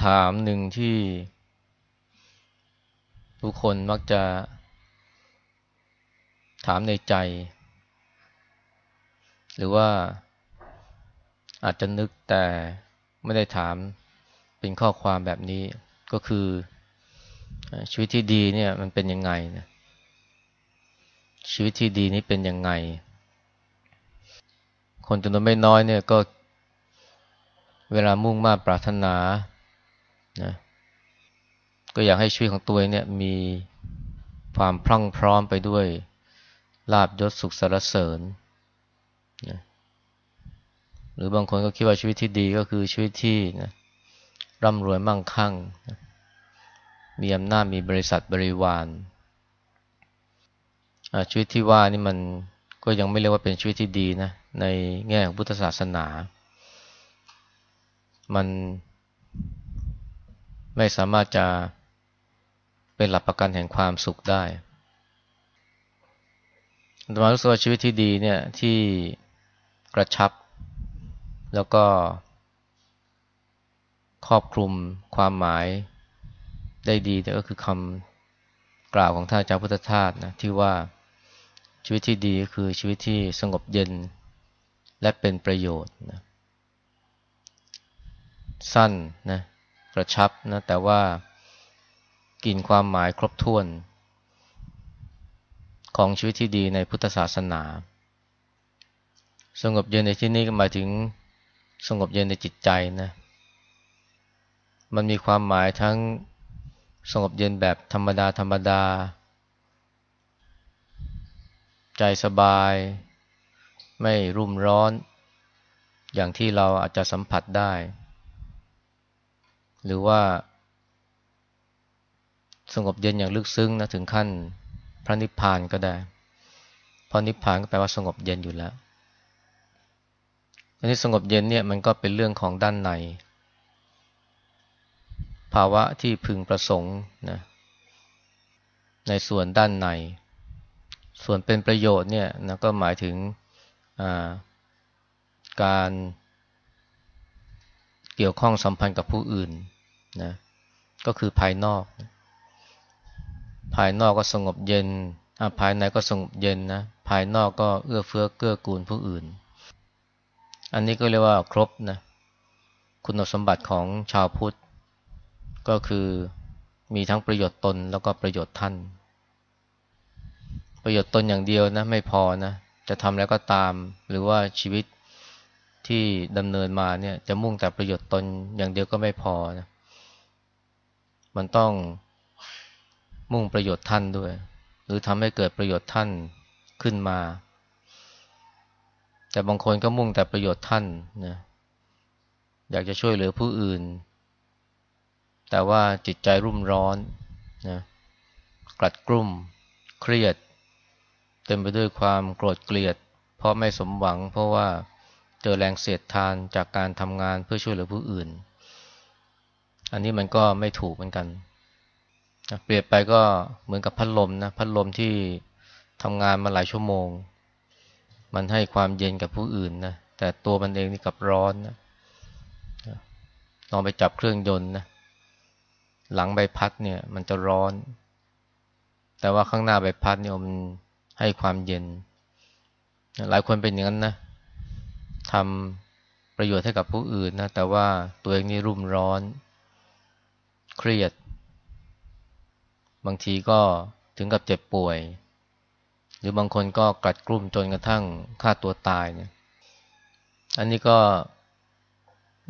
คำถามหนึ่งที่ ทุกคนมักจะ ถามในใจ หรือว่าอาจจะนึกแต่ไม่ได้ถามเป็นข้อความแบบนี้ก็คือชีวิตที่ดีเนี่ยมันเป็นยังไงนะชีวิตที่ดีนี้เป็นยังไง คนจำนวนไม่น้อยเนี่ยก็เวลามุ่งมาปรารถนา นะก็อยากให้ชีวิตของตัวเองเนี่ยมีความพรั่งพร้อมไปด้วยลาบยศสุขสารเสริญนะหรือบางคนก็คิดว่าชีวิตที่ดีก็คือชีวิตที่นะร่ำรวยมั่งคั่งนะมีอำนาจมีบริษัทบริวารชีวิตที่ว่านี่มันก็ยังไม่เรียกว่าเป็นชีวิตที่ดีนะในแง่ของพุทธศาสนา มัน ไม่สามารถจะเป็นหลักประกันแห่งความสุขได้ธรรมารู้สึกว่าชีวิตที่ดีเนี่ยที่กระชับ แล้วก็ ครอบคลุมความหมายได้ดีแต่ก็คือคำกล่าวของท่านอาจารย์พุทธทาสนะที่ว่าชีวิตที่ดีก็คือชีวิตที่สงบเย็นและเป็นประโยชน์นะสั้นนะ กระชับนะแต่ว่ากินความหมายครบถ้วน ของชีวิตที่ดีในพุทธศาสนา สงบเย็นในที่นี้ก็หมายถึงสงบเย็นในจิตใจนะมันมีความหมายทั้งสงบเย็นแบบธรรมดาธรรมดา ใจสบาย ไม่รุ่มร้อน อย่างที่เราอาจจะสัมผัสได้ หรือว่า สงบเย็นอย่างลึกซึ้งนะถึงขั้นพระนิพพานก็ได้เพราะนิพพานก็แปลว่าสงบเย็นอยู่แล้วอันนี้สงบเย็นเนี่ยมันก็เป็นเรื่องของด้านใน ภาวะที่พึงประสงค์นะในส่วนด้านใน ส่วนเป็นประโยชน์เนี่ยนะก็หมายถึงการ เกี่ยวข้องสัมพันธ์กับผู้อื่นนะก็คือภายนอก ภายนอกก็สงบเย็นภายในก็สงบเย็นนะภายนอกก็เอื้อเฟื้อเกื้อกูลผู้อื่น อันนี้ก็เรียกว่าครบนะคุณสมบัติของชาวพุทธ ก็คือมีทั้งประโยชน์ตนแล้วก็ประโยชน์ท่าน ประโยชน์ตนอย่างเดียวนะไม่พอนะจะทำแล้วก็ตามหรือว่าชีวิต ที่ดำเนินมาเนี่ยจะมุ่งแต่ประโยชน์ตนอย่างเดียวก็ไม่พอนะมันต้องมุ่งประโยชน์ท่านด้วย หรือทำให้เกิดประโยชน์ท่านขึ้นมา แต่บางคนก็มุ่งแต่ประโยชน์ท่านนะอยากจะช่วยเหลือผู้อื่น แต่ว่าจิตใจรุ่มร้อนนะกลัดกลุ่ม เครียด เต็มไปด้วยความโกรธเกลียด เพราะไม่สมหวังเพราะว่า เจอแรงเสียดทานจากการทำงานเพื่อช่วยเหลือผู้อื่น อันนี้มันก็ไม่ถูกเหมือนกัน เปรียบไปก็เหมือนกับพัดลมนะ พัดลมที่ทำงานมาหลายชั่วโมง มันให้ความเย็นกับผู้อื่นนะ แต่ตัวมันเองนี่กับร้อนนะลองไปจับเครื่องยนต์นะ หลังใบพัดเนี่ย มันจะร้อน แต่ว่าข้างหน้าใบพัดเนี่ยมันให้ความเย็น หลายคนเป็นอย่างนั้นนะ ทำประโยชน์ให้กับผู้อื่นนะ แต่ว่าตัวเองนี่รุ่มร้อน เครียด บางทีก็ถึงกับเจ็บป่วย หรือบางคนก็กัดกลุ่มจนกระทั่งฆ่าตัวตายเนี่ย อันนี้ก็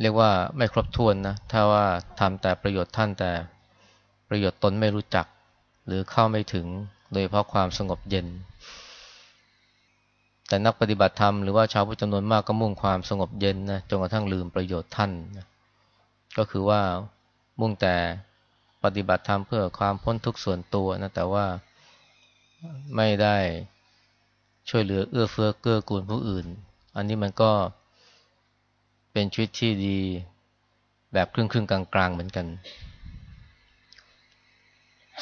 เรียกว่าไม่ครบถ้วนนะ ถ้าว่าทำแต่ประโยชน์ท่านแต่ประโยชน์ตนไม่รู้จัก หรือเข้าไม่ถึงโดยเพราะความสงบเย็น แต่นักปฏิบัติธรรมหรือว่าชาวพุทธจำนวนมากก็มุ่งความสงบเย็นนะจนกระทั่งลืมประโยชน์ท่านนะก็คือว่ามุ่งแต่ปฏิบัติธรรมเพื่อความพ้นทุกข์ส่วนตัวนะแต่ว่าไม่ได้ช่วยเหลือเอื้อเฟื้อเกื้อกูลผู้อื่น อันนี้มันก็เป็นชีวิตที่ดีแบบครึ่งครึ่งกลางกลางเหมือนกัน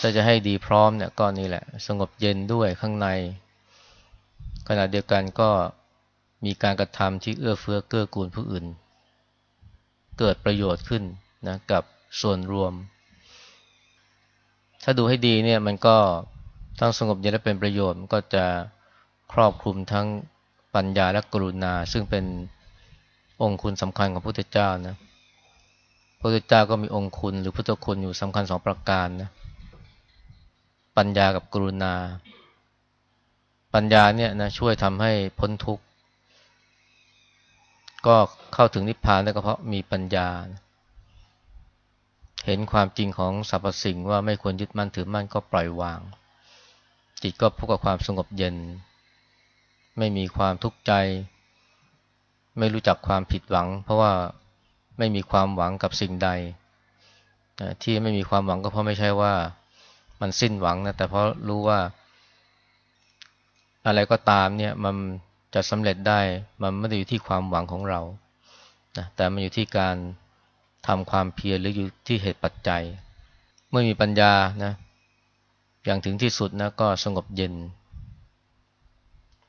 ถ้าจะให้ดีพร้อมเนี่ยก็นี่แหละ สงบเย็นด้วยข้างใน ขณะเดียวกันก็มีการกระทำที่เอื้อเฟื้อเกื้อกูลผู้อื่น เกิดประโยชน์ขึ้นนะกับส่วนรวม ถ้าดูให้ดีเนี่ยมันก็ทั้งสงบเย็นและเป็นประโยชน์มันก็จะครอบคลุมทั้งปัญญาและกรุณา ซึ่งเป็นองค์คุณสำคัญของพระพุทธเจ้านะพระพุทธเจ้าก็มีองค์คุณหรือพุทธคุณอยู่สำคัญสองประการนะปัญญากับกรุณา ปัญญาเนี่ยนะช่วยทำให้พ้นทุกข์ ก็เข้าถึงนิพพานได้ก็เพราะมีปัญญา เห็นความจริงของสรรพสิ่งว่าไม่ควรยึดมั่นถือมั่นก็ปล่อยวาง จิตก็พบกับความสงบเย็น ไม่มีความทุกข์ใจ ไม่รู้จักความผิดหวัง เพราะว่าไม่มีความหวังกับสิ่งใด ที่ไม่มีความหวังก็เพราะไม่ใช่ว่ามันสิ้นหวังนะแต่เพราะรู้ว่า อะไรก็ตามเนี่ยมันจะสำเร็จได้มันไม่ได้อยู่ที่ความหวังของเรานะแต่มันอยู่ที่การทำความเพียรหรืออยู่ที่เหตุปัจจัย เมื่อมีปัญญานะอย่างถึงที่สุดนะก็สงบเย็น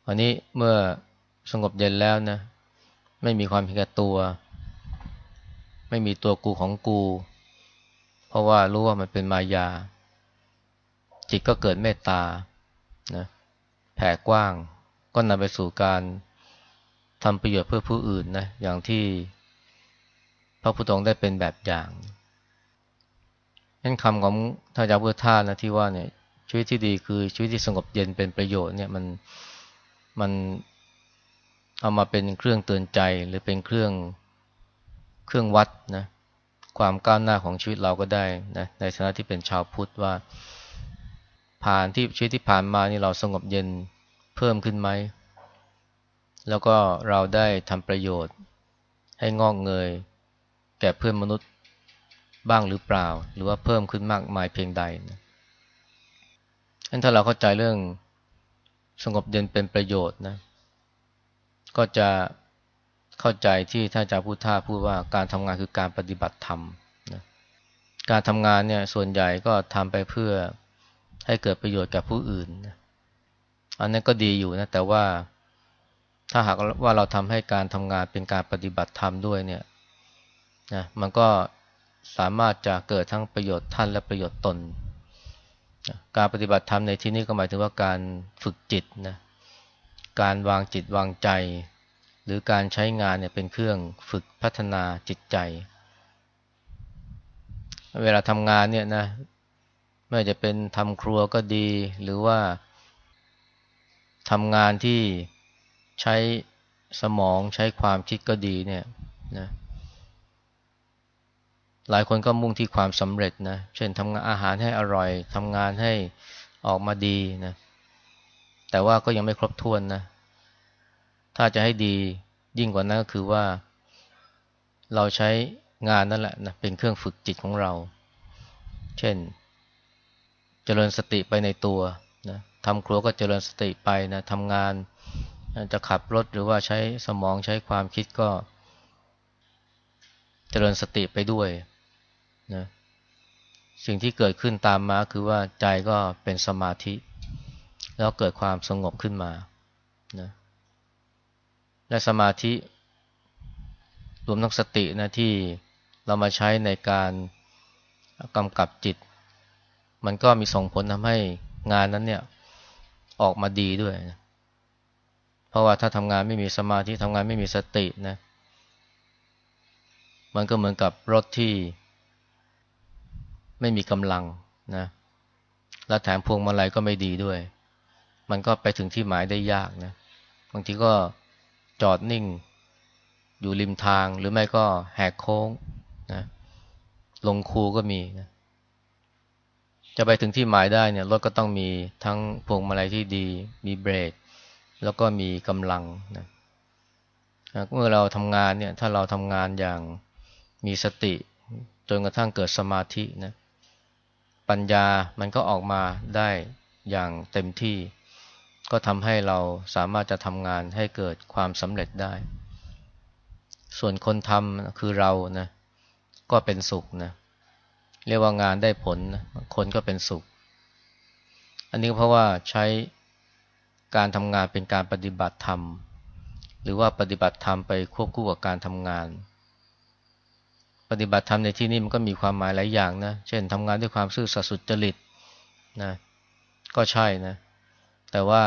วันนี้เมื่อสงบเย็นแล้วนะไม่มีความเพียรตัว ไม่มีตัวกูของกู เพราะว่ารู้ว่ามันเป็นมายา จิตก็เกิดเมตตานะ แผ่กว้าง ก็นำไปสู่การทำประโยชน์เพื่อผู้อื่นนะอย่างที่พระพุทธองค์ได้เป็นแบบอย่างนั่นคำของท่านอาจารย์พุทธานะที่ว่าเนี่ยชีวิตที่ดีคือชีวิตที่สงบเย็นเป็นประโยชน์เนี่ยมันมันเอามาเป็นเครื่องเตือนใจหรือเป็นเครื่องเครื่องวัดนะความก้าวหน้าของชีวิตเราก็ได้นะในฐานะที่เป็นชาวพุทธว่า ผ่านที่ชีวิตที่ผ่านมานี่เราสงบเย็นเพิ่มขึ้นไหม แล้วก็เราได้ทำประโยชน์ ให้งอกเงย แก่เพื่อนมนุษย์บ้างหรือเปล่า หรือว่าเพิ่มขึ้นมากมายเพียงใดนะถ้าเราเข้าใจเรื่องสงบเย็นเป็นประโยชน์นะ ก็จะเข้าใจที่ท่านอาจารย์พุทธาพูดว่าการทำงานคือการปฏิบัติธรรมนะการทำงานเนี่ยส่วนใหญ่ก็ทำไปเพื่อ ให้เกิดประโยชน์กับผู้อื่น อันนั้นก็ดีอยู่นะ แต่ว่าถ้าหากว่าเราทำให้การทำงานเป็นการปฏิบัติธรรมด้วยเนี่ยนะมันก็สามารถจะเกิดทั้งประโยชน์ท่านและประโยชน์ตน การปฏิบัติธรรมในที่นี้ก็หมายถึงว่าการฝึกจิตนะการวางจิตวางใจ หรือการใช้งานเนี่ยเป็นเครื่องฝึกพัฒนาจิตใจ เวลาทำงานเนี่ยนะ ไม่ว่าจะเป็นทำครัวก็ดี หรือว่าทำงานที่ใช้สมองใช้ความคิดก็ดีเนี่ยนะหลายคนก็มุ่งที่ความสำเร็จนะ เช่นทำงานอาหารให้อร่อยทำงานให้ออกมาดีนะ แต่ว่าก็ยังไม่ครบถ้วนนะ ถ้าจะให้ดียิ่งกว่านั้นก็คือว่า เราใช้งานนั่นแหละนะเป็นเครื่องฝึกจิตของเรา เช่น จริญสติไปในตัวนะทำครัวก็เจริญสติไปนะทำงานจะขับรถหรือว่าใช้สมองใช้ความคิดก็ เจริญสติไปด้วยนะสิ่งที่เกิดขึ้นตามมาคือว่าใจก็เป็นสมาธิ แล้วเกิดความสงบขึ้นมานะและสมาธิ รวมทั้งสตินะที่เรามาใช้ในการกำกับจิต มันก็มีส่งผลทำให้งานนั้นเนี่ยออกมาดีด้วยนะเพราะว่าถ้าทำงานไม่มีสมาธิทำงานไม่มีสตินะ มันก็เหมือนกับรถที่ไม่มีกำลังนะ และแถมพวงมาลัยก็ไม่ดีด้วย มันก็ไปถึงที่หมายได้ยากนะ บางทีก็จอดนิ่งอยู่ริมทางหรือไม่ก็แหกโค้งนะ ลงคูก็มีนะ จะไปถึงที่หมายได้เนี่ยรถก็ต้องมีทั้งพวงมาลัยที่ดี มีเบรก แล้วก็มีกำลังนะเมื่อเราทำงานเนี่ยถ้าเราทำงานอย่างมีสติ จนกระทั่งเกิดสมาธินะปัญญามันก็ออกมาได้อย่างเต็มที่ ก็ทำให้เราสามารถจะทำงานให้เกิดความสำเร็จได้ ส่วนคนทำคือเรานะก็เป็นสุขนะเเรียกว่างานได้ผลคนก็เป็นสุข อันนี้เพราะว่าใช้การทำงานเป็นการปฏิบัติธรรม หรือว่าปฏิบัติธรรมไปควบคู่กับการทำงาน ปฏิบัติธรรมในที่นี้มันก็มีความหมายหลายอย่างนะ เช่นทำงานด้วยความซื่อสัตย์สุจริตนะก็ใช่นะ แต่ว่า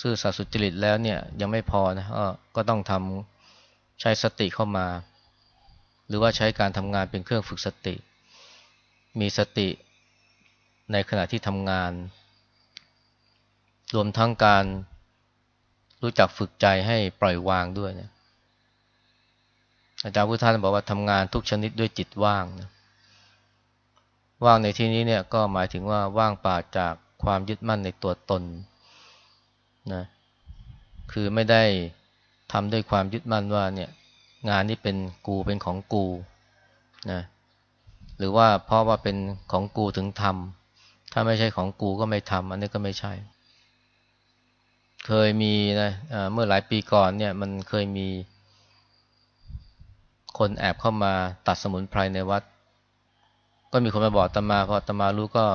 ซื่อสัตย์สุจริตแล้วเนี่ยยังไม่พอนะก็ต้องทำใช้สติเข้ามา หรือว่าใช้การทำงานเป็นเครื่องฝึกสติ มีสติในขณะที่ทำงาน รวมทั้งการรู้จักฝึกใจให้ปล่อยวางด้วยนะอาจารย์พุทธานบอกว่าทำงานทุกชนิดด้วยจิตว่างนะว่างในที่นี้เนี่ยก็หมายถึงว่าว่างปราศจากความยึดมั่นในตัวตนนะคือไม่ได้ทำด้วยความยึดมั่นว่าเนี่ยงานนี้เป็นกูเป็นของกูนะ หรือว่าเพราะว่าเป็นของกูถึงทำถ้าไม่ใช่ของกูก็ไม่ทำอันนี้ก็ไม่ใช่ เคยมีนะเมื่อหลายปีก่อนเนี่ยมันเคยมี คนแอบเข้ามาตัดสมุนไพรในวัด ก็มีคนมาบอกตมาพอตมารู้ก็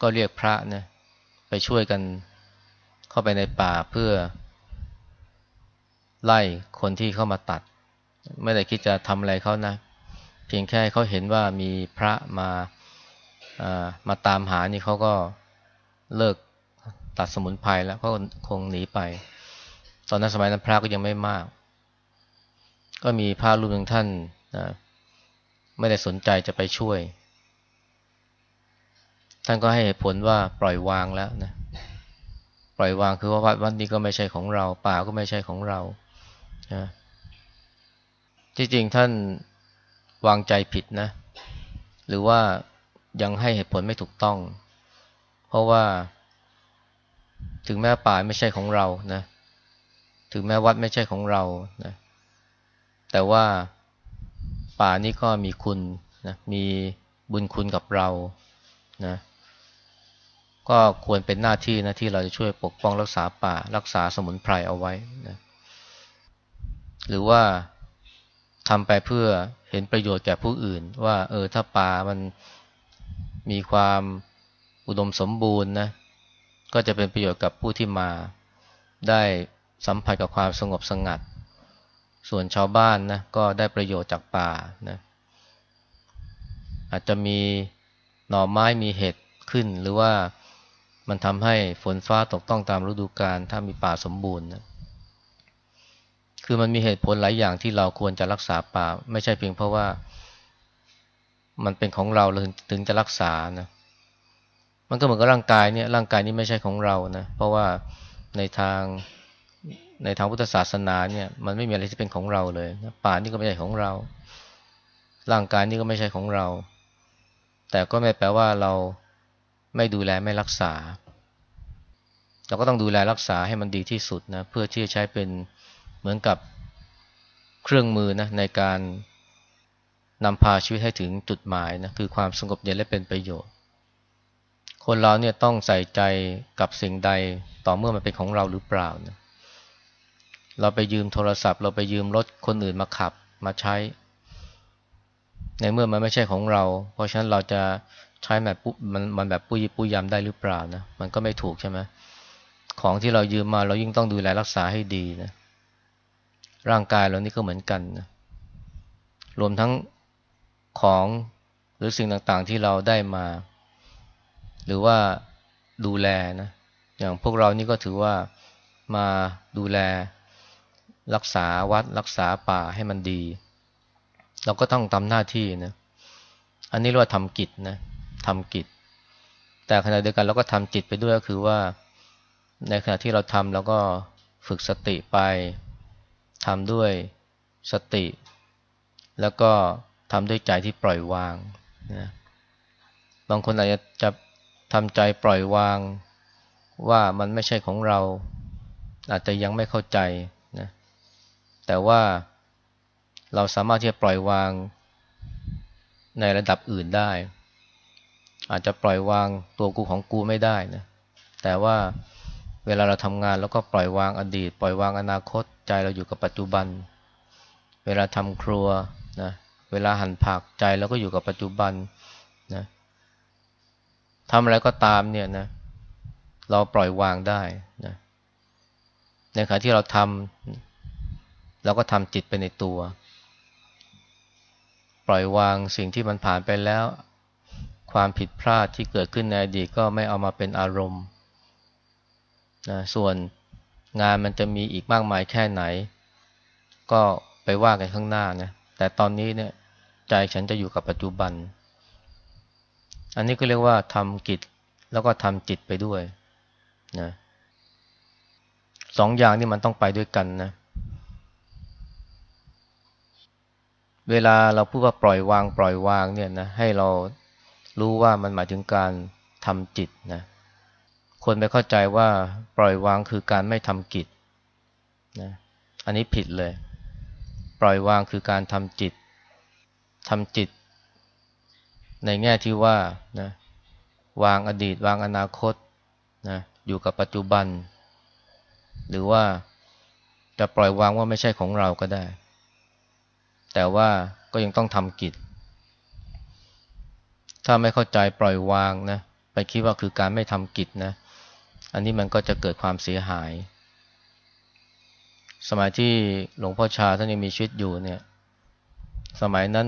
ก็เรียกพระเนี่ยไปช่วยกันเข้าไปในป่าเพื่อ ไล่คนที่เข้ามาตัด ไม่ได้คิดจะทำอะไรเขานะ เพียงแค่เขาเห็นว่ามีพระมามาตามหานี่เขาก็เลิกตัดสมุนไพรแล้วก็คงหนีไป ตอนนั้นสมัยนั้นพระก็ยังไม่มาก ก็มีพระรูปหนึ่งท่านนะไม่ได้สนใจจะไปช่วย ท่านก็ให้ผลว่าปล่อยวางแล้วนะปล่อยวางคือว่าวัดวัดนี้ก็ไม่ใช่ของเรา ป่าก็ไม่ใช่ของเรานะที่จริงท่าน วางใจผิดนะ หรือว่ายังให้เหตุผลไม่ถูกต้อง เพราะว่า ถึงแม้ป่าไม่ใช่ของเรานะ ถึงแม้วัดไม่ใช่ของเรานะแต่ว่าป่านี้ก็มีคุณนะมีบุญคุณกับเรานะก็ควรเป็นหน้าที่นะที่เราจะช่วยปกป้องรักษาป่า รักษาสมุนไพรเอาไว้นะหรือว่า ทำไปเพื่อเห็นประโยชน์แก่ผู้อื่น ว่า เออถ้าป่ามันมีความอุดมสมบูรณ์นะก็จะเป็นประโยชน์กับผู้ที่มาได้สัมผัสกับความสงบสงัด ส่วนชาวบ้านนะก็ได้ประโยชน์จากป่านะอาจจะมีหน่อไม้มีเห็ดขึ้น หรือว่ามันทำให้ฝนฟ้าตกต้องตามฤดูกาลถ้ามีป่าสมบูรณ์นะ คือมันมีเหตุผลหลายอย่างที่เราควรจะรักษาป่า ไม่ใช่เพียงเพราะว่า มันเป็นของเราเราถึงจะรักษานะมันก็เหมือนกับร่างกายเนี่ยร่างกายนี้ไม่ใช่ของเรานะเพราะว่าในทางในทางพุทธศาสนาเนี่ย มันไม่มีอะไรที่เป็นของเราเลยป่านี่ก็ไม่ใช่ของเรา ร่างกายนี่ก็ไม่ใช่ของเรา แต่ก็ไม่แปลว่าเราไม่ดูแลไม่รักษา เราก็ต้องดูแลรักษาให้มันดีที่สุดนะเพื่อที่จะใช้เป็น เหมือนกับเครื่องมือนะในการนำพาชีวิตให้ถึงจุดหมายนะคือความสงบเย็นและเป็นประโยชน์ คนเราเนี่ยต้องใส่ใจกับสิ่งใดต่อเมื่อมันเป็นของเราหรือเปล่านะเราไปยืมโทรศัพท์ เราไปยืมรถคนอื่นมาขับมาใช้ ในเมื่อมันไม่ใช่ของเรา เพราะฉะนั้นเราจะใช้แบบปุ๊มันมันแบบปุยปุยยำได้หรือเปล่านะมันก็ไม่ถูกใช่ไหมของที่เรายืมมาเรายิ่งต้องดูแลรักษาให้ดีนะ ร่างกายเรานี่ก็เหมือนกันนะรวมทั้งของหรือสิ่งต่างๆที่เราได้มา หรือว่าดูแลนะอย่างพวกเรานี่ก็ถือว่ามาดูแลรักษาวัดรักษาป่าให้มันดี เราก็ต้องทำหน้าที่นะอันนี้เรียกว่าทำกิจนะทำกิจ แต่ขณะเดียวกันเราก็ทำจิตไปด้วยก็คือว่า ในขณะที่เราทำเราก็ฝึกสติไป ทำด้วยสติ แล้วก็ทำด้วยใจที่ปล่อยวางนะบางคนอาจจะจะทำใจปล่อยวาง ว่ามันไม่ใช่ของเรา อาจจะยังไม่เข้าใจนะแต่ว่าเราสามารถที่จะปล่อยวางในระดับอื่นได้ อาจจะปล่อยวางตัวกูของกูไม่ได้นะแต่ว่า เวลาเราทำงานแล้วก็ปล่อยวางอดีต ปล่อยวางอนาคตใจเราอยู่กับปัจจุบัน เวลาทำครัวนะเวลาหั่นผักใจเราก็อยู่กับปัจจุบันนะทำอะไรก็ตามเนี่ยนะเราปล่อยวางได้นะในขณะที่เราทำเราก็ทำจิตไปในตัว ปล่อยวางสิ่งที่มันผ่านไปแล้ว ความผิดพลาดที่เกิดขึ้นในอดีตก็ไม่เอามาเป็นอารมณ์ นะส่วนงานมันจะมีอีกมากมายแค่ไหน ก็ไปว่ากันข้างหน้านะแต่ตอนนี้เนี่ยใจฉันจะอยู่กับปัจจุบัน อันนี้ก็เรียกว่าทำกิจแล้วก็ทำจิตไปด้วยนะสองอย่างนี่มันต้องไปด้วยกันนะ เวลาเราพูดว่าปล่อยวางปล่อยวางเนี่ยนะให้เรารู้ว่ามันหมายถึงการทำจิตนะ คนไปเข้าใจว่าปล่อยวางคือการไม่ทำกิจนะอันนี้ผิดเลย ปล่อยวางคือการทำจิตทำจิต ในแง่ที่ว่านะวางอดีต วางอนาคตนะอยู่กับปัจจุบัน หรือว่าจะปล่อยวางว่าไม่ใช่ของเราก็ได้ แต่ว่าก็ยังต้องทำกิจ ถ้าไม่เข้าใจปล่อยวางนะไปคิดว่าคือการไม่ทำกิจนะ อันนี้มันก็จะเกิดความเสียหาย สมัยที่หลวงพ่อชาท่านยังมีชีวิตอยู่เนี่ย สมัยนั้น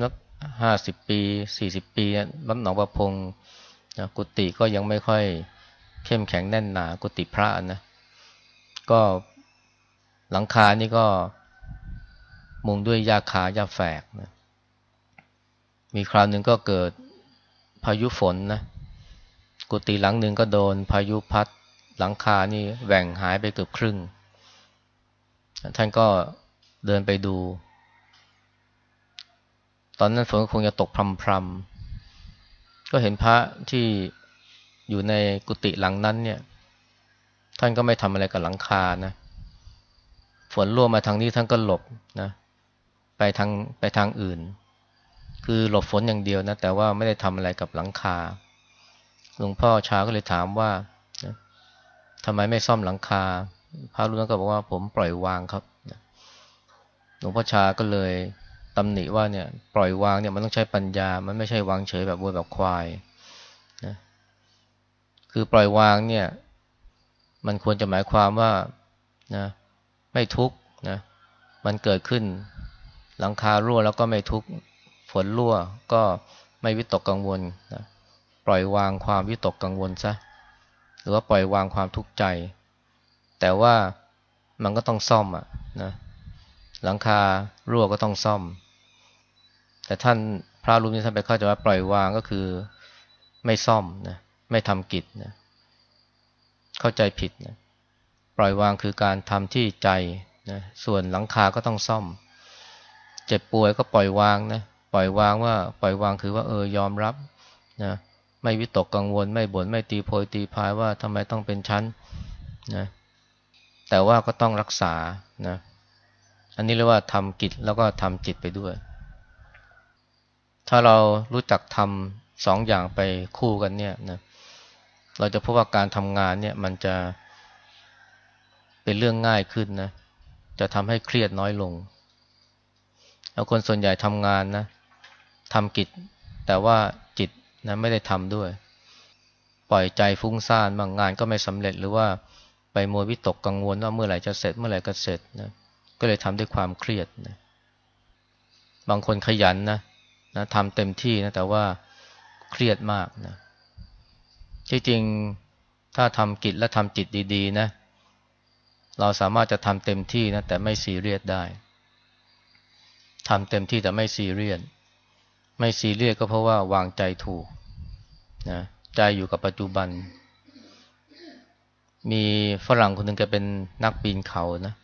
ห้าสิบปีสี่สิบปีวัดหนองประพงกุฏิก็ยังไม่ค่อยเข้มแข็งแน่นหนากุฏิพระนะ ก็หลังคานี่ก็มุงด้วยยาคายาแฝกนะ มีคราวหนึ่งก็เกิดพายุฝนนะ กุฏิหลังหนึ่งก็โดนพายุพัด หลังคานี่แหว่งหายไปเกือบครึ่ง ท่านก็เดินไปดู ตอนนั้นฝนคงจะตกพรำๆก็เห็นพระที่อยู่ในกุฏิหลังนั้นเนี่ย ท่านก็ไม่ทำอะไรกับหลังคานะฝนรั่วมาทางนี้ท่านก็หลบนะไปทางไปทางอื่น คือหลบฝนอย่างเดียวนะ แต่ว่าไม่ได้ทำอะไรกับหลังคาหลวงพ่อชาก็เลยถามว่า ทำไมไม่ซ่อมหลังคา พระรูปนั้นก็บอกว่าผมปล่อยวางครับหลวงพ่อชาก็เลยตำหนิว่าเนี่ย ปล่อยวางเนี่ยมันต้องใช้ปัญญา มันไม่ใช่วางเฉยแบบวัวแบบควายนะคือปล่อยวางเนี่ย มันควรจะหมายความว่านะไม่ทุกนะมันเกิดขึ้น หลังคารั่วแล้วก็ไม่ทุกฝนรั่วก็ไม่วิตกกังวลนะปล่อยวางความวิตกกังวลซะ หรือว่าปล่อยวางความทุกข์ใจ แต่ว่ามันก็ต้องซ่อมอะนะหลังคารั่วก็ต้องซ่อม แต่ท่านพระรูปนี้ท่านไปเข้าใจว่าปล่อยวางก็คือไม่ซ่อมนะไม่ทำกิจนะเข้าใจผิดนะปล่อยวางคือการทำที่ใจนะส่วนหลังคาก็ต้องซ่อม เจ็บป่วยก็ปล่อยวางนะปล่อยวางว่าปล่อยวางคือว่าเออยอมรับนะ ไม่วิตกกังวล ไม่บน่นไม่ตีโพยตีพายว่าทำไมต้องเป็นชั้นนะแต่ว่าก็ต้องรักษานะอันนี้เรียกว่าทำกิจแล้วก็ทำจิตไปด้วย ถ้าเรารู้จักทำสองอย่างไปคู่กันเนี่ยนะเราจะพบว่าการทำงานเนี่ยมันจะเป็นเรื่องง่ายขึ้นนะจะทำให้เครียดน้อยลงแล้วคนส่วนใหญ่ทำงานนะทำกิจ แต่ว่า นะไม่ได้ทำด้วย ปล่อยใจฟุ้งซ่านบางงานก็ไม่สำเร็จหรือว่าไปมัววิตกกังวลว่าเมื่อไหร่จะเสร็จเมื่อไหร่ก็เสร็จนะก็เลยทำด้วยความเครียดนะบางคนขยันนะนะทำเต็มที่นะแต่ว่าเครียดมากนะที่จริงถ้าทำกิจและทำจิตดีๆนะเราสามารถจะทำเต็มที่นะแต่ไม่ซีเรียสได้ทำเต็มที่แต่ไม่ซีเรียส ไม่ซีเรียสก็เพราะว่าวางใจถูกนะใจอยู่กับปัจจุบัน มีฝรั่งคนหนึ่งแกเป็นนักปีนเขานะ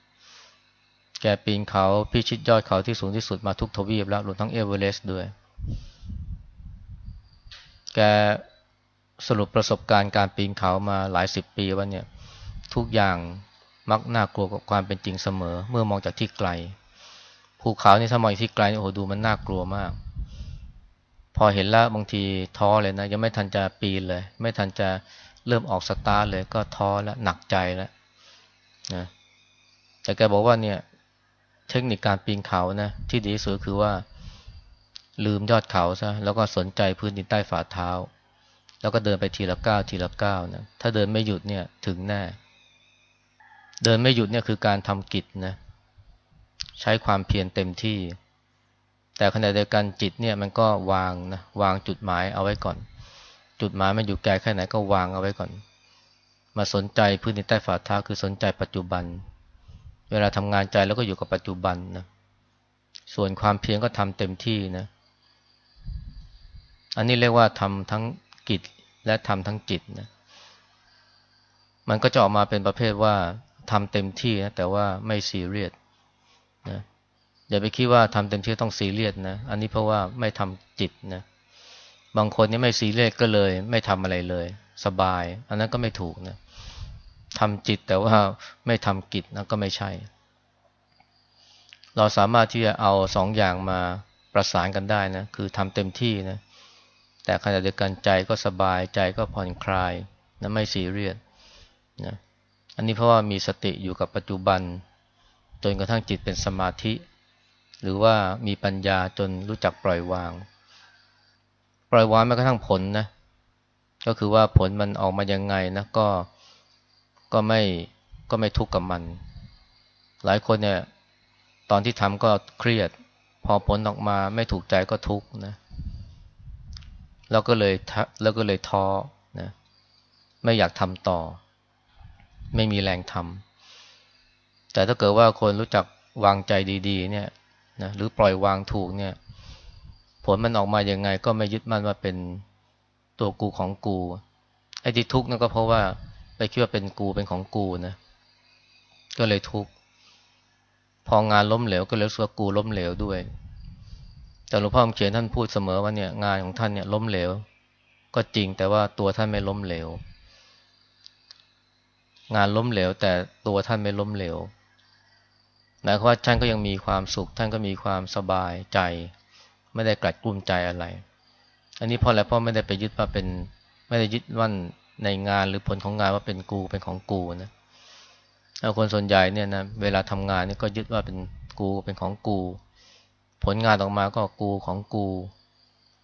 แกปีนเขาพิชิตยอดเขาที่สูงที่สุดมาทุกทวีปแล้วรวมทั้งเอเวอเรสต์ด้วย แกสรุปประสบการณ์การปีนเขามาหลายสิบปีว่าเนี่ย ทุกอย่างมักน่ากลัวกับความเป็นจริงเสมอ เมื่อมองจากที่ไกลภูเขานี่ถ้ามองที่ไกลโอ้โหดูมันน่ากลัวมาก พอเห็นแล้วบางทีท้อเลยนะ ยังไม่ทันจะปีนเลย ไม่ทันจะเริ่มออกสตาร์เลยก็ท้อแล้วหนักใจแล้วนะแต่แกบอกว่าเนี่ยเทคนิคการปีนเขานะที่ดีที่สุดคือว่า ลืมยอดเขาซะแล้วก็สนใจพื้นดินใต้ฝ่าเท้า แล้วก็เดินไปทีละก้าวทีละก้าวนะถ้าเดินไม่หยุดเนี่ยถึงแน่ เดินไม่หยุดเนี่ยคือการทำกิจนะใช้ความเพียรเต็มที่ แต่ขณะเดียวกันจิตเนี่ยมันก็วางนะวางจุดหมายเอาไว้ก่อน จุดหมายมันอยู่ไกลแค่ไหนก็วางเอาไว้ก่อน มาสนใจพื้นในใต้ฝ่าเท้าคือสนใจปัจจุบัน เวลาทำงานใจแล้วก็อยู่กับปัจจุบันนะส่วนความเพียรก็ทำเต็มที่นะอันนี้เรียกว่าทำทั้งกิจและทำทั้งจิตนะมันก็จะออกมาเป็นประเภทว่าทำเต็มที่นะแต่ว่าไม่ซีเรียสนะ อย่าไปคิดว่าทำเต็มที่ต้องซีเรียสนะ อันนี้เพราะว่าไม่ทำจิตนะ บางคนนี่ไม่ซีเรียสก็เลย ไม่ทำอะไรเลย สบาย อันนั้นก็ไม่ถูกนะทำจิตแต่ว่าไม่ทำกิจนะก็ไม่ใช่ เราสามารถที่จะเอาสองอย่างมาประสานกันได้นะ คือทำเต็มที่นะ แต่ขณะเดียวกันใจก็สบายใจก็ผ่อนคลายนะไม่ซีเรียสนะ อันนี้เพราะว่ามีสติอยู่กับปัจจุบันจนกระทั่งจิตเป็นสมาธิ หรือว่ามีปัญญาจนรู้จักปล่อยวาง ปล่อยวางแม้กระทั่งผลนะ ก็คือว่าผลมันออกมายังไงนะก็ก็ไม่ก็ไม่ทุกข์กับมัน หลายคนเนี่ยตอนที่ทำก็เครียด พอผลออกมาไม่ถูกใจก็ทุกข์นะแล้วก็เลยแล้วก็เลยท้อนะไม่อยากทำต่อ ไม่มีแรงทำแต่ถ้าเกิดว่าคนรู้จักวางใจดี ๆ เนี่ย นะหรือปล่อยวางถูกเนี่ย ผลมันออกมาอยังไง ก็ไม่ยึดมั่นว่าเป็นตัวกูของกูไอ้ที่ทุกข์นั่นก็เพราะว่าไปคิดว่าเป็นกูเป็นของกูนะก็เลยทุกข์พองานล้มเหลวก็เลยรู้ว่ากูล้มเหลวด้วย แต่หลวงพ่อเขียนท่านพูดเสมอว่าเนี่ยงานของท่านเนี่ยล้มเหลว ก็จริงแต่ว่าตัวท่านไม่ล้มเหลว งานล้มเหลวแต่ตัวท่านไม่ล้มเหลว หมายความว่าท่านก็ยังมีความสุข ท่านก็มีความสบายใจ ไม่ได้กลัดกลุ้มใจอะไร อันนี้เพราะอะไรเพราะไม่ได้ไปยึดว่าเป็นไม่ได้ยึดว่าในงานหรือผลของงานว่าเป็นกูเป็นของกูนะแล้วคนส่วนใหญ่เนี่ยนะเวลาทำงานนี่ก็ยึดว่าเป็นกูเป็นของกู ผลงานออกมาก็กูของกู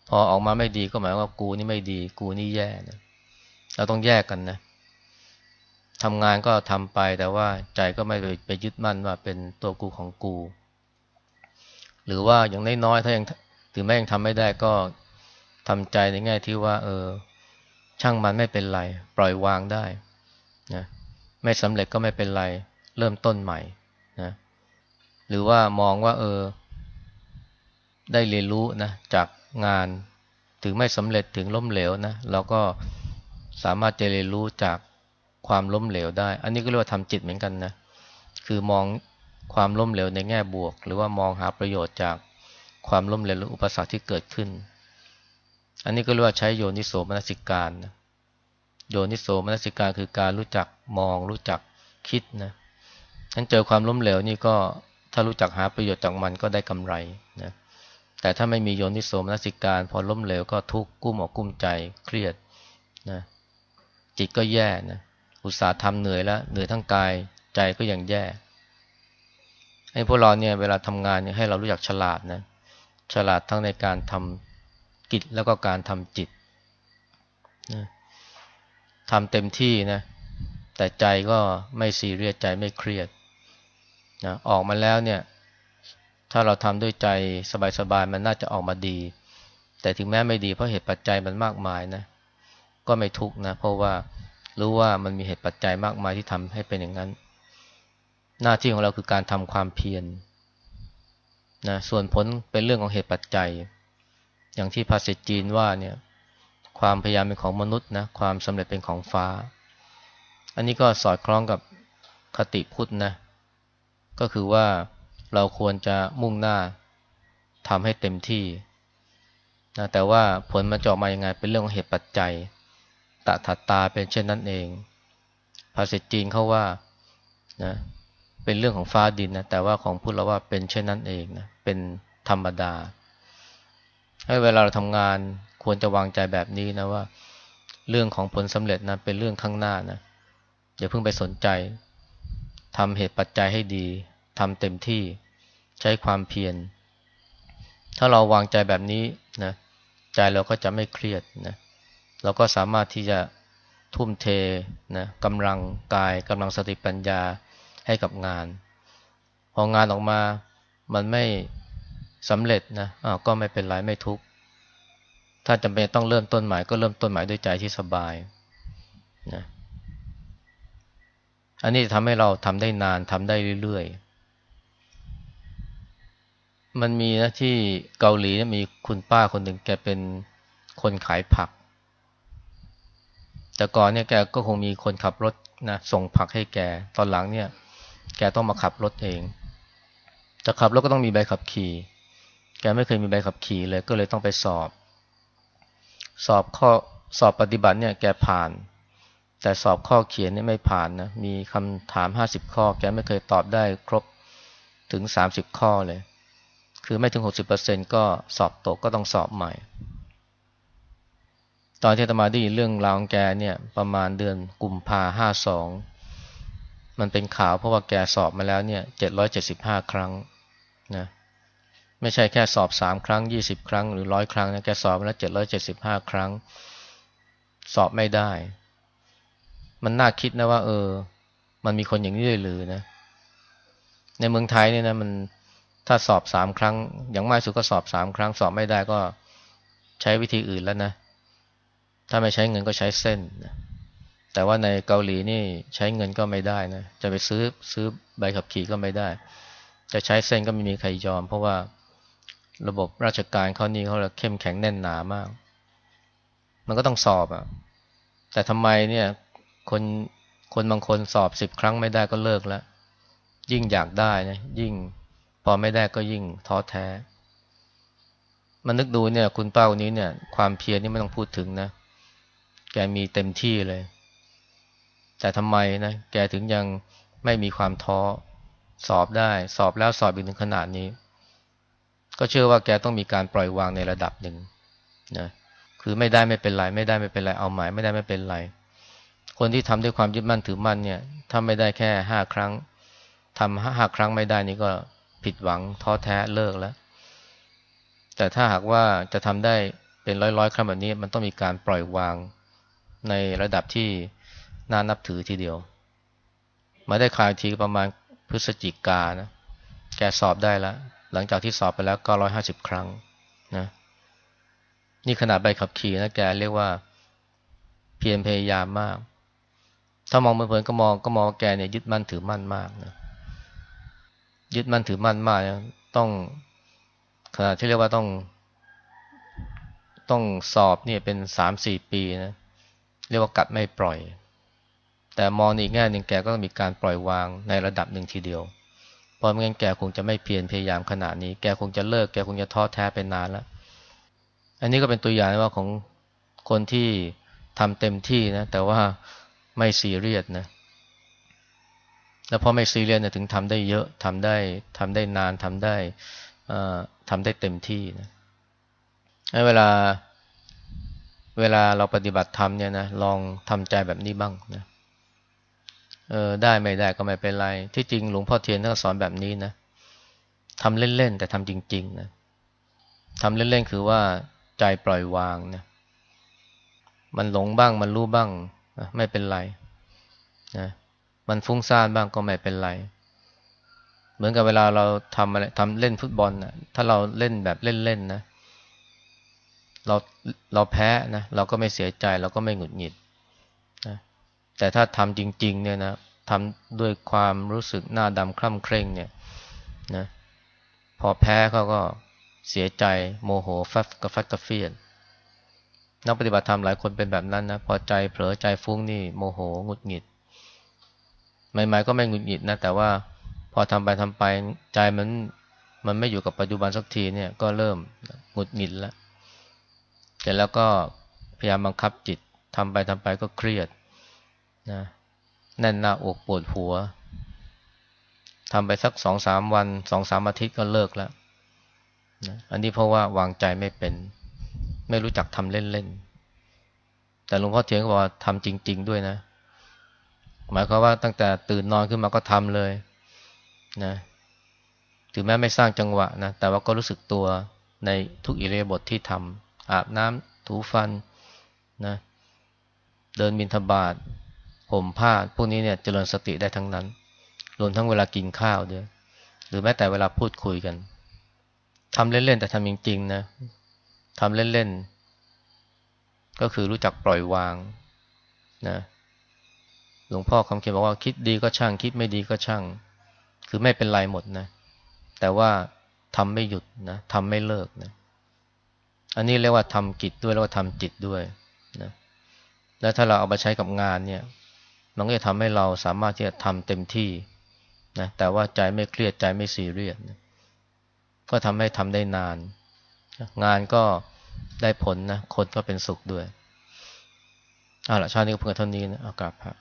พอออกมาไม่ดีก็หมายว่ากูนี่ไม่ดี กูนี่แย่นะเราต้องแยกกันนะ ทำงานก็ทำไปแต่ว่าใจก็ไม่ไปยึดมั่นว่าเป็นตัวกูของกู หรือว่าอย่างน้อยๆถ้ายังถึงแม้ยังทำไม่ได้ก็ทำใจในแง่ที่ว่า เออ ช่างมันไม่เป็นไร ปล่อยวางได้นะไม่สำเร็จก็ไม่เป็นไร เริ่มต้นใหม่นะหรือว่ามองว่า เออ ได้เรียนรู้นะจากงานถึงไม่สำเร็จถึงล้มเหลวนะเราก็สามารถจะเรียนรู้จาก ความล้มเหลวได้ อันนี้ก็เรียกว่าทำจิตเหมือนกันนะ คือมองความล้มเหลวในแง่บวก หรือว่ามองหาประโยชน์จากความล้มเหลวหรืออุปสรรคที่เกิดขึ้น อันนี้ก็เรียกว่าใช้โยนิโสมนสิการนะโยนิโสมนสิการคือการรู้จักมอง รู้จักคิดนะฉันเจอความล้มเหลวนี่ก็ถ้ารู้จักหาประโยชน์จากมันก็ได้กำไรนะแต่ถ้าไม่มีโยนิโสมนสิการ พอล้มเหลวก็ทุกข์กุ้มอกกุ้มใจเครียดนะจิตก็แย่นะ อุตสาห์ทำเหนื่อยแล้วเหนื่อยทั้งกายใจก็ยังแย่ให้พวกเราเนี่ยเวลาทำงานเนี่ยให้เรารู้จักฉลาดนะฉลาดทั้งในการทำกิจแล้วก็การทำจิตนะทำเต็มที่นะแต่ใจก็ไม่ซีเรียสใจไม่เครียดนะออกมาแล้วเนี่ย ถ้าเราทำด้วยใจสบายๆมันน่าจะออกมาดี แต่ถึงแม้ไม่ดีเพราะเหตุปัจจัยมันมากมายนะ ก็ไม่ทุกนะเพราะว่า รู้ว่ามันมีเหตุปัจจัยมากมายที่ทำให้เป็นอย่างนั้น หน้าที่ของเราคือการทำความเพียรนนะส่วนผลเป็นเรื่องของเหตุปัจจัย อย่างที่ภาษาจีนว่าเนี่ยความพยายามเป็นของมนุษย์นะความสำเร็จเป็นของฟ้า อันนี้ก็สอดคล้องกับคติพุทธนะก็คือว่าเราควรจะมุ่งหน้าทำให้เต็มที่นะแต่ว่าผลมันจะออกมายังไงเป็นเรื่องของเหตุปัจจัย ตะถัดตาเป็นเช่นนั้นเอง ภาษาจีนเขาว่านะเป็นเรื่องของฟ้าดินนะแต่ว่าของพุทธเราว่าเป็นเช่นนั้นเองนะเป็นธรรมดา ให้เวลาเราทำงานควรจะวางใจแบบนี้นะว่า เรื่องของผลสำเร็จนะเป็นเรื่องข้างหน้านะอย่าเพิ่งไปสนใจทำเหตุปัจจัยให้ดีทำเต็มที่ใช้ความเพียรถ้าเราวางใจแบบนี้นะใจเราก็จะไม่เครียดนะ เราก็สามารถที่จะทุ่มเทนะกำลังกายกำลังสติปัญญาให้กับงาน พองานออกมามันไม่สำเร็จนะอ้าวก็ไม่เป็นไรไม่ทุกข์ถ้าจำเป็นต้องเริ่มต้นใหม่ก็เริ่มต้นใหม่ด้วยใจที่สบายนะอันนี้ทำให้เราทำได้นานทำได้เรื่อยๆ มันมีนะที่เกาหลีมีคุณป้าคนหนึ่งแกเป็นคนขายผัก แต่ก่อนเนี่ยแกก็คงมีคนขับรถนะส่งผักให้แกตอนหลังเนี่ย แกต้องมาขับรถเองจะขับรถก็ต้องมีใบขับขี่ แกไม่เคยมีใบขับขี่เลยก็เลยต้องไปสอบ สอบข้อสอบปฏิบัติเนี่ยแกผ่าน แต่สอบข้อเขียนนี่ไม่ผ่านนะมีคำถามห้าสิบข้อ แกไม่เคยตอบได้ครบถึงสามสิบข้อเลย คือไม่ถึงหกสิบเปอร์เซ็นก็สอบตกก็ต้องสอบใหม่ ตอนที่ตมาได้ยินเรื่องราวของแกเนี่ยประมาณเดือนกุมภาห้าสองมันเป็นข่าวเพราะว่าแกสอบมาแล้วเนี่ยเจ็ดร้อยเจ็ดสิบห้าครั้งนะไม่ใช่แค่สอบสามครั้งยี่สิบครั้งหรือร้อยครั้งนะแกสอบมาแล้วเจ็ดร้อยเจ็ดสิบห้าครั้ง สอบไม่ได้ มันน่าคิดนะว่า เออ มันมีคนอย่างนี้เลยหรือนะ ในเมืองไทยเนี่ยนะมันถ้าสอบสามครั้ง อย่างมากสุดก็สอบสามครั้ง สอบไม่ได้ก็ใช้วิธีอื่นแล้วนะ ถ้าไม่ใช้เงินก็ใช้เส้นนะแต่ว่าในเกาหลีนี่ใช้เงินก็ไม่ได้นะจะไปซื้อซื้อใบขับขี่ก็ไม่ได้ จะใช้เส้นก็ไม่มีใครยอม เพราะว่าระบบราชการเขานี่เขาเข้มแข็งแน่นหนามาก มันก็ต้องสอบอะ่ะแต่ทำไมเนี่ยคนคนบางคนสอบสิบครั้งไม่ได้ก็เลิกแล้ว ยิ่งอยากได้นะยิ่งพอไม่ได้ก็ยิ่งท้อแท้ มันนึกดูเนี่ย คุณเป้าคนนี้เนี่ย ความเพียรนี่ไม่ต้องพูดถึงนะ แกมีเต็มที่เลย แต่ทำไมนะแกถึงยังไม่มีความท้อสอบได้ สอบแล้วสอบอีกถึงขนาดนี้ ก็เชื่อว่าแกต้องมีการปล่อยวางในระดับหนึ่งนะคือไม่ได้ไม่เป็นไรไม่ได้ไม่เป็นไรเอาหมายไม่ได้ไม่เป็นไร คนที่ทำด้วยความยึดมั่นถือมั่นเนี่ยถ้าไม่ได้แค่ห้าครั้งทำห้าครั้งไม่ได้นี่ก็ผิดหวังท้อแท้เลิกแล้ว แต่ถ้าหากว่าจะทำได้เป็นร้อยร้อยครั้งแบบนี้ มันต้องมีการปล่อยวาง ในระดับที่น่านับถือทีเดียว มาได้คลายทีประมาณพฤศจิกานะ แกสอบได้แล้ว หลังจากที่สอบไปแล้วก็ร้อยห้าสิบครั้งนะ นี่ขนาดใบขับขี่นะแกเรียกว่าเพียรพยายามมาก ถ้ามองเพลินๆก็มองก็มองแกเนี่ยยึดมั่นถือมั่นมากนะ ยึดมั่นถือมั่นมากนะต้องขนาดที่เรียกว่าต้อง ต้องสอบเนี่ยเป็นสามสี่ปีนะ เรียกว่ากัดไม่ปล่อย แต่มองอีกแง่หนึ่งแกก็มีการปล่อยวางในระดับหนึ่งทีเดียวเพราะไม่งั้นแกคงจะไม่เพียรพยายามขนาดนี้ แกคงจะเลิกแกคงจะท้อแท้ไปนานแล้ว อันนี้ก็เป็นตัวอย่างว่าของคนที่ทำเต็มที่นะ แต่ว่าไม่ซีเรียสนะแล้วพอไม่ซีเรียสเนี่ยถึงทำได้เยอะทำได้ทำได้นานทำได้ทำได้เต็มที่นะเวลา เวลาเราปฏิบัติธรรมเนี่ยนะลองทำใจแบบนี้บ้างนะเออได้ไม่ได้ก็ไม่เป็นไร ที่จริงหลวงพ่อเทียนท่านสอนแบบนี้นะทำเล่นๆแต่ทำจริงๆนะทำเล่นๆคือว่าใจปล่อยวางนะมันหลงบ้างมันรู้บ้างไม่เป็นไรนะมันฟุ้งซ่านบ้างก็ไม่เป็นไร เหมือนกับเวลาเราทำอะไรทำเล่นฟุตบอลนะถ้าเราเล่นแบบเล่นๆนะ เราเราแพ้นะเราก็ไม่เสียใจเราก็ไม่หงุดหงิดนะแต่ถ้าทำจริง ๆ เนี่ยนะทำด้วยความรู้สึกหน้าดำคล่ำเคร่งเนี่ยนะพอแพ้เขาก็เสียใจโมโหฟัดกระฟัดกระเฟียนนักปฏิบัติธรรมหลายคนเป็นแบบนั้นนะพอใจเผลอใจฟุ้งนี่โมโหหงุดหงิดใหม่ๆก็ไม่หงุดหงิดนะแต่ว่าพอทำไปทำไปใจมันมันไม่อยู่กับปัจจุบันสักทีเนี่ยก็เริ่มหงุดหงิดแล้ว เสร็จแล้วก็พยายามบังคับจิตทำไปทำไปก็เครียดนะแน่นหน้าอกปวดหัวทำไปสักสองสามวันสองสามอาทิตย์ก็เลิกแล้วนะอันนี้เพราะว่าวางใจไม่เป็น ไม่รู้จักทำเล่นๆ แต่หลวงพ่อเทียนก็บอกทำจริง ๆ ด้วยนะ หมายความว่าตั้งแต่ตื่นนอนขึ้นมาก็ทำเลยนะถึงแม้ไม่สร้างจังหวะนะ แต่ว่าก็รู้สึกตัวในทุกอิเลียบทที่ทำ อาบน้ำถูฟันนะเดินบินทบาทห่มผ้าพวกนี้เนี่ยเจริญสติได้ทั้งนั้นรวมทั้งเวลากินข้าวด้วย หรือแม้แต่เวลาพูดคุยกันทำเล่นๆแต่ทำจริงๆนะทำเล่นๆก็คือรู้จักปล่อยวางนะหลวงพ่อคำเขียนบอกว่าคิดดีก็ช่าง คิดไม่ดีก็ช่าง คือไม่เป็นไรหมดนะ แต่ว่าทำไม่หยุดนะทำไม่เลิกนะ อันนี้เรียกว่าทำกิจด้วยแล้วก็ทำจิตด้วยนะแล้วถ้าเราเอาไปใช้กับงานเนี่ยมันก็จะทำให้เราสามารถที่จะทำเต็มที่นะแต่ว่าใจไม่เครียดใจไม่ซีเรียสนะก็ทำให้ทำได้นาน งานก็ได้ผลนะคนก็เป็นสุขด้วยเอาละชาตินี้ก็เพื่อเท่านี้นะอากาศพระ